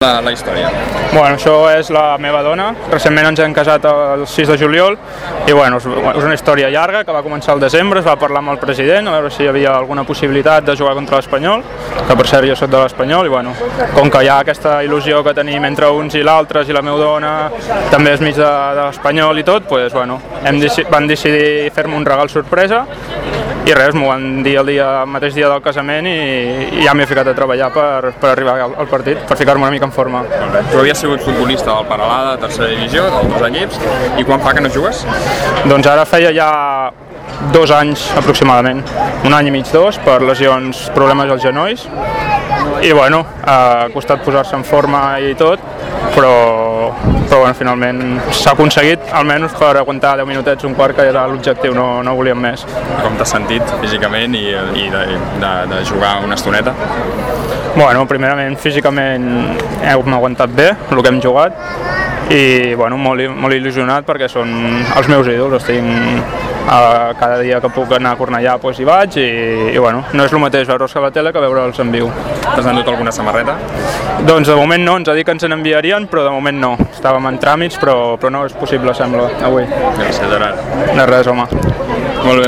la, la història. Bueno, això és la meva dona. Recentment ens hem casat el 6 de juliol i bueno, és una història llarga que va començar al desembre, es va parlar amb el president a veure si hi havia alguna possibilitat de jugar contra l'Espanyol, que per cert jo soc de l'Espanyol i bueno, com que hi ha aquesta il·lusió que tenim entre uns i l'altres i la meva dona també és mig de, de l'Espanyol i tot, pues, bueno, hem deci van decidir fer-me un regal sorpresa i res, m'ho van dir el, dia, el mateix dia del casament i, i ja m'he ficat a treballar per, per arribar al, al partit, per ficar-me una mica en forma. Tu havies sigut futbolista del Paralada, tercera divisió, dels dos equips, i quan fa que no jugues? Doncs ara feia ja dos anys aproximadament, un any i mig, dos, per lesions, problemes als genolls, i bueno, ha costat posar-se en forma i tot, però, però bueno, finalment s'ha aconseguit, almenys per aguantar 10 minutets, un quart, que era l'objectiu, no, no volíem més. Com t'has sentit físicament i, i de, de, de jugar una estoneta? Bueno, primerament, físicament hem aguantat bé el que hem jugat i bueno, molt, molt il·lusionat perquè són els meus ídols, els cada dia que puc anar a Cornellà doncs hi vaig i, i bueno, no és el mateix veure'ls a la tele que veure'ls en viu. T'has endut alguna samarreta? Doncs de moment no, ens ha dit que ens n'enviarien, però de moment no. Estàvem en tràmits, però, però no és possible, sembla, avui. Gràcies, Gerard. De res, home. Molt bé.